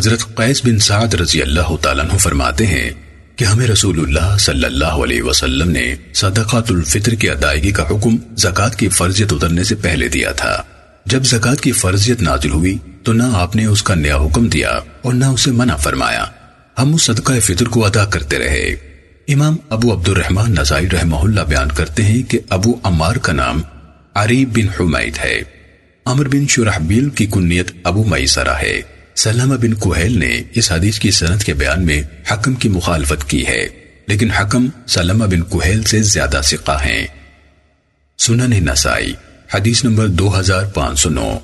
حضرت قیس بن سعد رضی اللہ تعالیٰ عنہ فرماتے ہیں کہ ہمیں رسول اللہ صلی اللہ علیہ وسلم نے صدقات الفطر کی ادائیگی کا حکم زکوٰۃ کی فرضیت اترنے سے پہلے دیا تھا۔ جب زکوٰۃ کی فرضیت نازل ہوئی تو نہ آپ نے اس کا نیا حکم دیا اور نہ اسے منع فرمایا۔ ہم اس صدقہ فطر کو ادا کرتے رہے۔ امام ابو عبد الرحمن نزائی رحمہ اللہ بیان کرتے ہیں کہ ابو عمار کا نام عریب بن حمید ہے۔ عمر بن شرحبیل کی کنیت ابو میسرہ ہے۔ سلامہ بن کوہیل نے اس حدیث کی سنت کے بیان میں حکم کی مخالفت کی ہے، لیکن حکم سلامہ بن کوہیل سے زیادہ سقہ ہیں۔ سنن نسائی، حدیث نمبر دو ہزار پانچ سو نو۔